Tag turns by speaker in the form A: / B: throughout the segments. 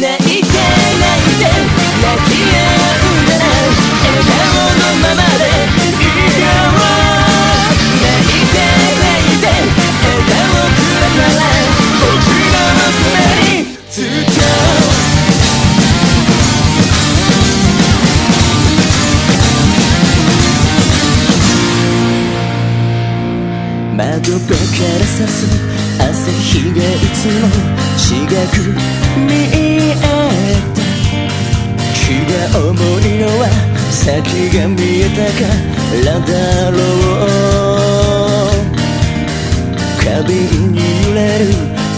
A: 泣いて泣いて泣き合うなら笑顔のままでいいよ泣いて泣いて笑顔くれたら僕の娘にずっう窓辺から刺す朝日がいつも違く見えた気が重いのは先が見えたか。らだろう花瓶に揺れる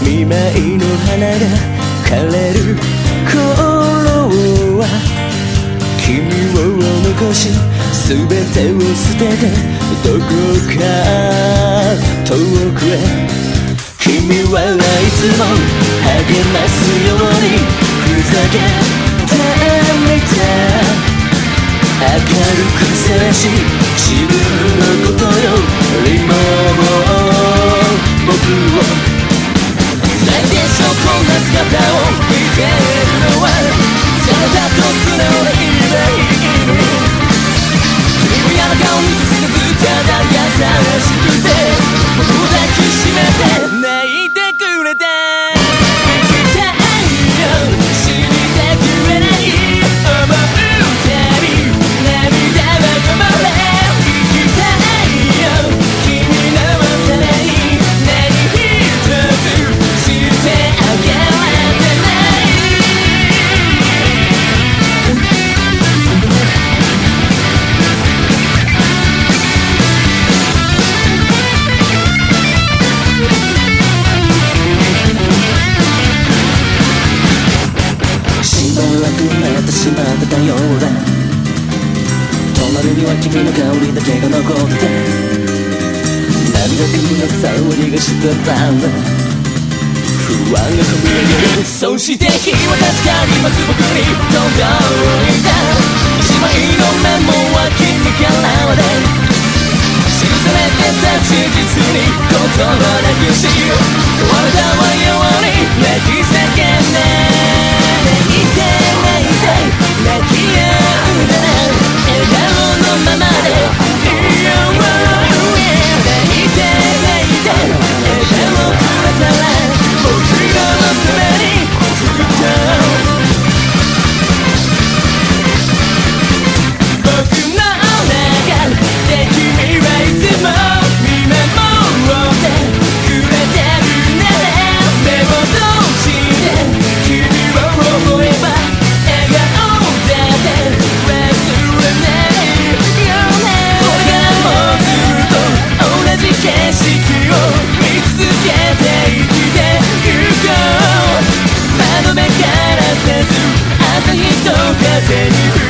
A: 見舞いの花が枯れる頃は君を残し全てを捨ててどこか遠くへ。はいつも励ますようにふざけてみた明るく探し自分のことよりも僕をなんでしょうこんな姿を見てるのはただと素直でいればい君も嫌な顔見てすぐただ優しくてしまってたようだ。隣には君の香りだけが残ってて。涙ぐむの触りがしてたんだ。不安がこみ上げる。そして君は確かにまず僕に届いた一枚のメモは君から風に